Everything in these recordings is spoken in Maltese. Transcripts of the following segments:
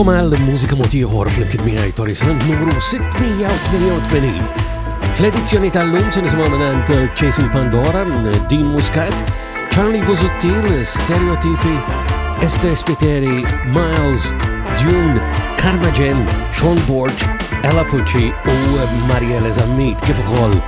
Naqkom għal mużika motiħor fl-imkien miħaj Tori Sand numru 688. Fl-edizzjoni tal-lum se nisimgħu mingħand uh, Chasing Pandora, uh, Dean Muscat, Charlie Buzuttil, uh, Stereotipi, Esther Spiteri, Miles, Dune, Karma Jen, Sean Borg, Ella Pucci u Maria Lezamit kif ukoll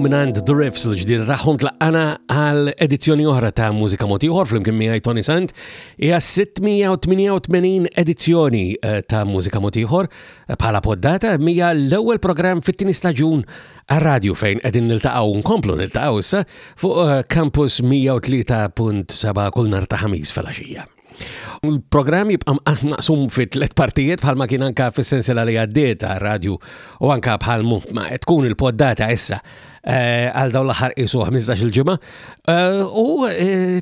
minant The Riffs li ġdir raħun tlaqqana għal edizzjoni oħra ta' mużika motiħor fl-imkien miħaj Tony Sant hija 688 edizzjoni eh, ta' mużika motiħor eh, bħala poddata mija l-ewwel programm fit-tieni staġun Għar-radju fejn qegħdin niltaqgħu nkomplu niltaqgħu issa fuq eh, Campus 103.7 kull nar ta' ħamis fil-għaxija. U l-programm jibqa' maqsum fi tliet partijiet bħalma kien anka fis-sensiela li għaddiet għar-radju u anka bħal ma qed tkun il-poddata issa eh, għal dawn l-aħħar isu 15 il-ġimgħa. Eh, u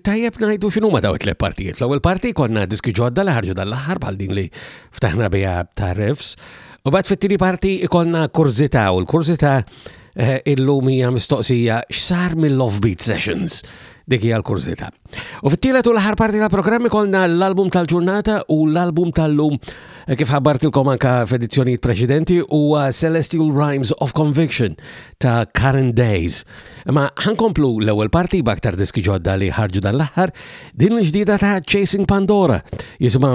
tajjeb ngħidu x'inhuma daw it-tliet partijiet. L-ewwel parti konna diski ġodda li ħarġu dal-aħħar bħal din li ftaħna biha ta' refs. U bat fit-tiri parti ikolna kurzita u l-kurzita eh, illum hija mistoqsija x'sar mill-offbeat sessions dik hija l-kurzita. U fit-tielet u l-aħħar parti ta' programmi kolna l-album tal-ġurnata u l-album tal-lum eh, kif ħabbartilkom anka f'edizzjonijiet preċedenti u Celestial Rhymes of Conviction ta' Current Days. Ma ħankomplu l-ewwel parti b'aktar diski ġodda li ħarġu dan l-aħħar din l-ġdida ta' Chasing Pandora jisimha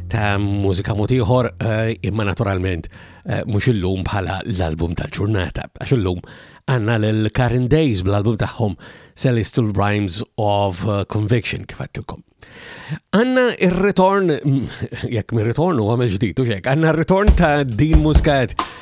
ta' mużika mod ieħor eh, imma naturalment eh, mhux illum bħala l-album tal-ġurnata. Għax illum għandna lil Karen Days bl-album tagħhom Celestial Rhymes of eh, Conviction kif għattilkom. Għanna ir-ritorn, jekk mir-ritorn u għamil ġdid u xek, għanna r-ritorn ta' din muskat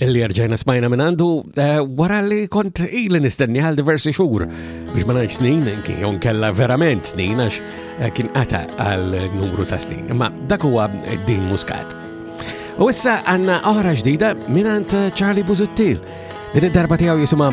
Illi rġajna smajna minn għandu eh, wara li kont ili nistenni għal diversi xhur biex ma ngħid snin kien kella verament snin għax eh, kien qata għal numru ta' snin. Imma dak huwa eh, din muskat. U issa għanna oħra ġdida minn għand Charlie Buzuttil. Din id-darba tiegħu jisimha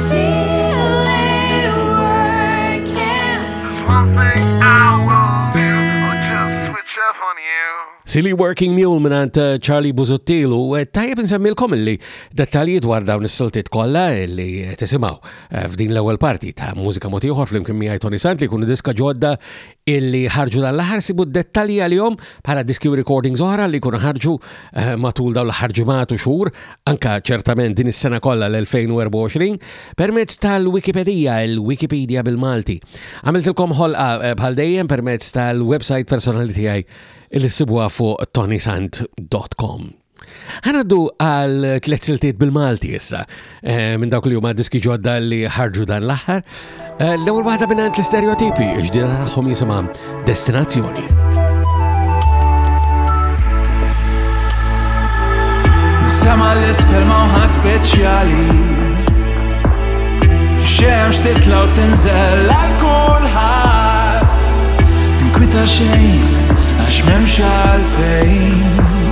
Silly Working Mule minant uh, Charlie Buzottilu, uh, tajjeb nsemmilkom illi dettalji dwar dawn is-siltiet kollha li uh, tisimaw f'din l-ewwel parti ta' mużika motiħor flimkien miegħi Tony Sant li jkunu diska ġodda illi ħarġu dan l-aħħar sibu d-dettalji għalihom bħala diski u recordings oħra li jkunu ħarġu eh, matul dawn l-aħħar ġimgħat u xhur, anka ċertament din is-sena kollha l-2024, permezz tal-Wikipedija, il-Wikipedia bil-Malti. Għamiltilkom ħolqa eh, bħal dejjem permezz tal-website personali tiegħi il-sibuha fuq tonisant.com. Ħanaddu għal tliet siltiet bil-Malti issa eh, minn dawk li huma diski ġodda li ħarġu dan l-aħħar. Eh, l-ewwel waħda minn l-istereotipi, ġdida tagħhom jisimha Destinazzjoni. Sama l-isfel mawħat speċjali Xemx titla u tinżel għal kulħat Tinkwita xejn għax memx għalfejn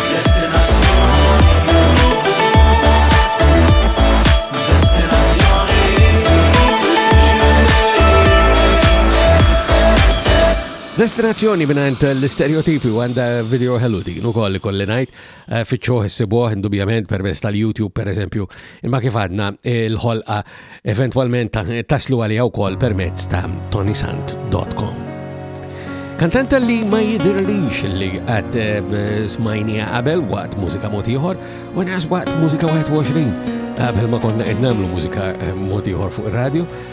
Destinazzjoni minant l-stereotipi u għanda video ħelu din u koll kolli najt eh, fitxuħ s-sibuħ indubjament permess tal-YouTube per eżempju Imma kif għadna l-ħolqa eventwalment taslu għalija wkoll permezz ta' tonisant.com. Kantanta li ma jidirrix li għad eh, smajnija qabel waqt mużika motiħor u nħas waqt mużika 21 qabel ma konna qed nagħmlu mużika eh, motiħor fuq ir-radju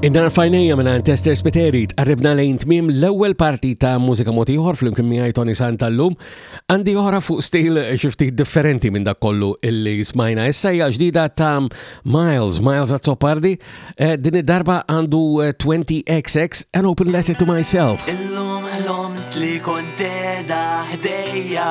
Innar fajnejja minna Tester Spiteri tqarribna lejn tmim l-ewwel parti ta' mużika mod ieħor flimkien miegħi Tony Sant tal-lum. Għandi oħra fuq stil xifti differenti minn dak kollu illi smajna issa hija ġdida ta' Miles, Miles Azzopardi. Eh, din id-darba għandu 20XX eh, and open letter to myself. Illum ħlomt li konteda ħdejja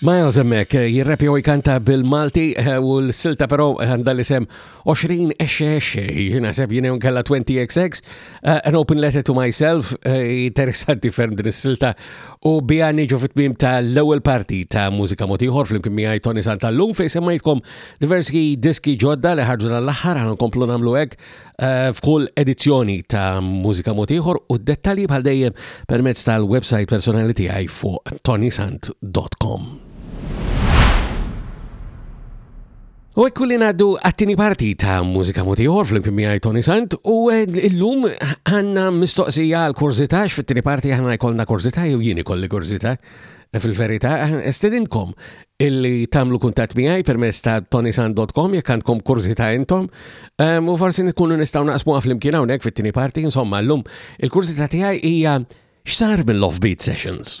Miles hemmhekk jirrap jew jkanta bil-Malti u l-silta però għandha l-isem 20 exxe exxe, jien naħseb jien kellha 20xx, an open letter to myself, interessanti ferm din is-silta u biha niġu fit-tmiem tal-ewwel parti ta' mużika mod ieħor flimkien miegħi Tony Santallum fejn semmejtkom diversi diski ġodda li ħarġu l-aħħar ħankomplu nagħmlu hekk Eh, f'kull edizzjoni ta' Mużika Motiħor u dettalji bħal dejjem permezz tal-website personali tiegħi fuq tonisant.com. U ekku li naddu għattini parti ta' mużika motiħor fl-imkien miħaj Tony Sant u eh, l-lum għanna mistoqsija għal kurzita fit-tini parti għanna jkollna kurzita jew jini kolli kurzita fil-verita estedinkom illi tamlu kuntat miegħi permezz ta' tonisan.com jekk għandkom kurzita intom u forsi nkunu nistgħu naqsmu flimkien hawnhekk fit-tieni parti insomma llum il-kurzita tiegħi hija x'sar mill-offbeat sessions.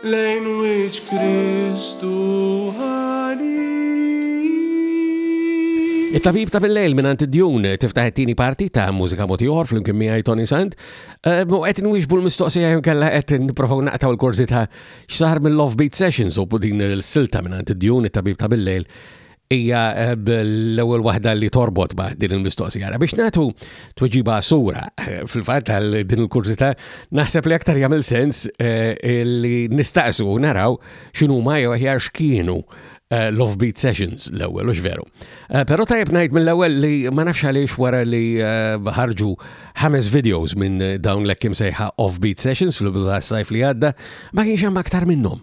Lejn wiċċ Kristu ħali. It-Tabib ta' bil-lejl mingħand id-djun tiftaħ it-tieni parti ta' mużika moti oħor flimkien miegħi Tony Sant. Eh, u qed nwieġbu l-mistoqsija jew kellha qed nipprovaw naqtaw il-korsi ta' x'sar mill-offbeat sessions u din il-silta mingħand id-djun it-Tabib ta' bil-lejl hija l-ewwel waħda li torbot ma' din il-mistoqsija. Għara biex nagħtu tweġiba sura eh, fil-fatt għal din il-kurzita naħseb li aktar jagħmel sens eh, li nistaqsu naraw x'inhu ma jew aħjar x'kienu eh, Love Beat Sessions l-ewwel u veru. Però tajjeb ngħid mill-ewwel li ma nafx għaliex wara li ħarġu ħames videos minn dawn l-ekkim sejħa Off Beat Sessions fil-bidu sajf li għadda ma kienx hemm aktar minnhom.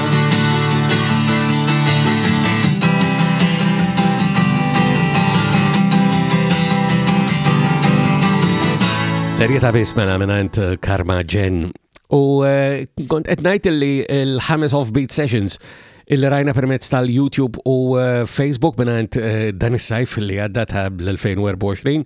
Serjeta bis mela minant eh, Karma Jen. U eh, kont qed ngħid li l-ħames offbeat sessions illi rajna permezz tal-YouTube u eh, Facebook minant dan is-sajf li għadda ta' l-2024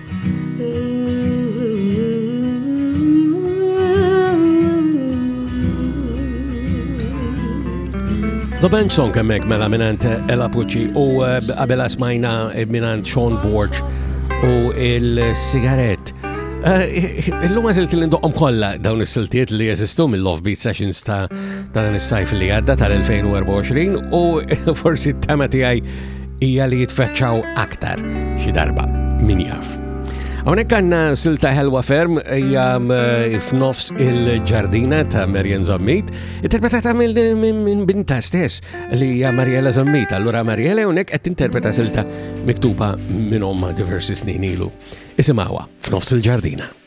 The Band Song kemmek mela minant Ella Pucci u eh, qabela smajna eh, minant Sean Borch u il-sigaret. Eh, illum għazilt li ndoqqom kolla dawn is-siltiet li jeżistu mill-offbeat sessions ta' dan is-sajf li għadda tal-2024 u forsi t-tema tiegħi hija li jitfeċċaw aktar xi darba min jaf. Hawnhekk għandna silta ħelwa ferm hija eh, f'nofs il-ġardina ta' Marian Zammit, interpretata minn binta stess li hija Mariela Zammit. Allura Mariela hawnhekk qed interpreta silta miktuba minn omma diversi snin ilu. Isimgħuha f'nofs il-ġardina.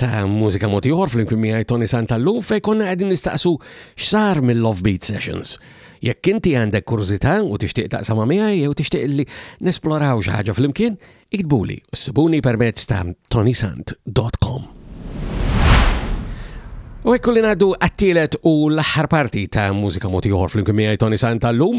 ta' mużika moti oħor fl-imkien miegħi Tony Santallum fejn konna qegħdin nistaqsu x'sar mill-offbeat sessions. Jekk inti għandek kurżità u tixtieq taqsama miegħi jew tixtieq li nesploraw xi ħaġa flimkien, iktbuli u ssibuni permezz ta' tonysant.com. U ekku li ngħaddu għattilet u l-aħħar parti ta' mużika moti oħor fl-imkien miegħi Tony Santallum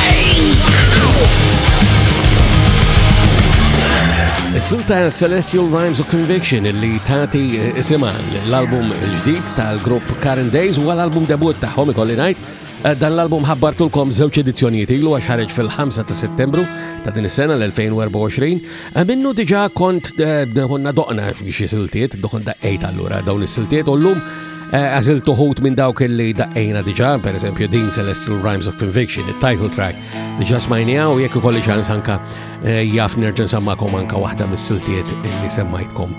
Silta Celestial Rhymes of Conviction li tati isima l-album ġdid tal-grupp Karen Days u l-album debut tagħhom ikolli ngħid. Eh, dan l-album ħabbartulkom żewġ edizzjonijiet ilu għax ħareġ fil-5 ta' Settembru ta' din is-sena l-2024. Eh, minnu diġà kont eh, konna doqna xi siltiet, doqna daqqejt allura dawn is-siltiet u llum Eh, għazil tuħut minn dawk li daqqejna diġa, per eżempju din Celestial Rhymes of Conviction, il-title track, diġa smajnija u jekk kolli ċans anka eh, jaf nerġan sammakom anka waħda mis siltiet li semmajtkom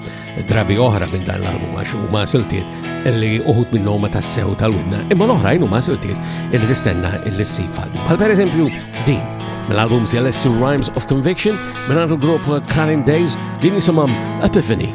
drabi oħra minn dan l-album, għax u ma siltiet li uħut minn noma tas sew tal-widna, imma l-oħrajn u ma siltiet li tistenna il ssib fal Bħal per eżempju din, mill-album Celestial Rhymes of Conviction, minn għandu grupp Karin Days, din jisimam Epiphany.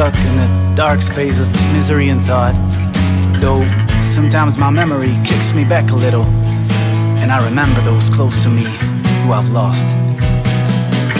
stuck in the dark space of misery and thought. Though sometimes my memory kicks me back a little, and I remember those close to me who I've lost.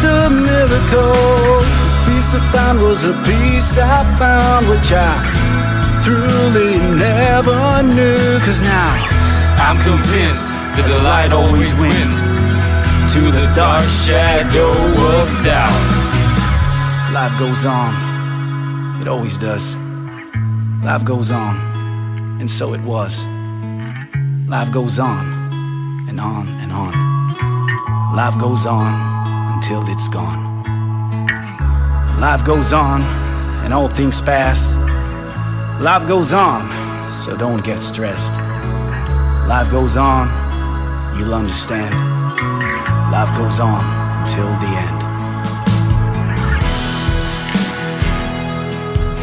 a miracle. Peace I found was a peace I found, which I truly never knew. Cause now I'm convinced that the light always wins to the dark shadow of doubt. Life goes on. It always does. Life goes on. And so it was. Life goes on and on and on. Life goes on until it's gone. Life goes on and all things pass. Life goes on, so don't get stressed. Life goes on, you'll understand. Life goes on until the end.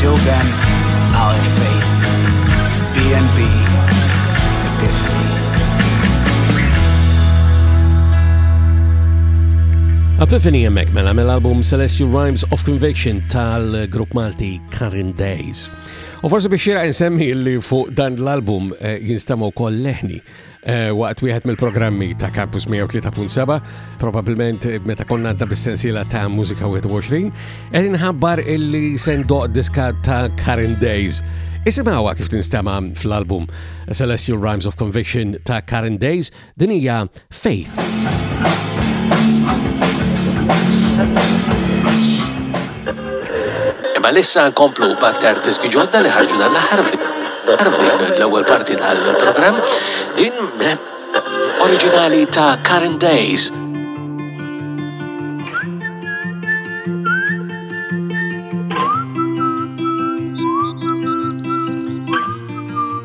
Till then, out of faith, BNB, Epiphany. Epiphany jemmek mela mill-album Celestial Rhymes of Conviction tal-grupp Malti Karin Days. U forse biex xira nsemmi li fuq dan l-album eh, jinstamaw kol leħni Eh, waqt wieħed mill-programmi ta' Campus 103.7, probabilment eh, meta konna għadda bis-sensiela ta' Mużika 21, qed inħabbar illi sendoq diska ta' Karen Days. Isimgħuha kif tinstema' fl-album Celestial Rhymes of Conviction ta' Karen Days, din hija Faith. Imma l-issa nkomplu b'aktar diski ġodda li ħarġu dan l-aħħar f'din l-ewwel parti tal-programm. Din oriġinali ta' Current Days.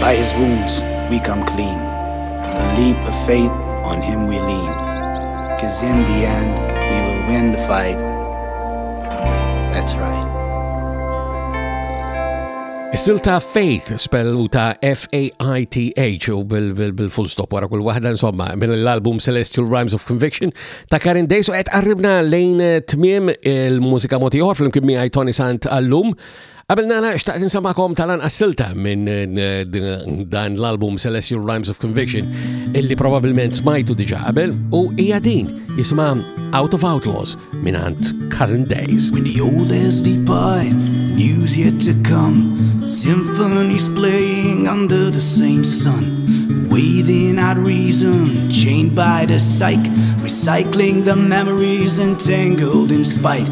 By his wounds we come clean, a leap of faith on him we lean, cause in the end we will win the fight. That's right. Is-sil ta' faith, spellu ta' F-A-I-T-H, u bil-full stop wara kull wahda, insomma, minn l-album Celestial Rhymes of Conviction ta' Karen Days, u għed qarribna lejn tmiem il-mużika motiħor fl-imkien miħaj Tony Sant għallum. Qabel nara xtaqt insamakom tal-anqas silta minn eh, dan l-album Celestial Rhymes of Conviction illi probabilment smajtu diġa qabel u hija din jisma' Out of Outlaws minn għand Current Days. When the old is deep by, news yet to come, symphonies playing under the same sun, waving out reason, chained by the psyche, recycling the memories entangled in spite.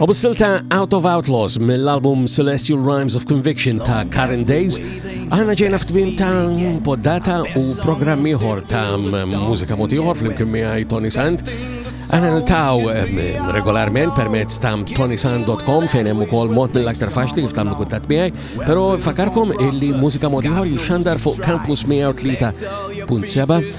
U bis-silta Out of Outlaws mill-album Celestial Rhymes of Conviction ta' Karen Days, aħna ġejna f'tmim ta' poddata u programm ieħor ta' mużika mod ieħor flimkien miegħi Tony Sand. Aħna niltaw regolarment permezz ta' tonisan.com fejn hemm ukoll mod mill-aktar faċli kif tagħmlu kuntatt miegħi, però fakarkom illi mużika mod ieħor jixxandar fuq Campus 103.7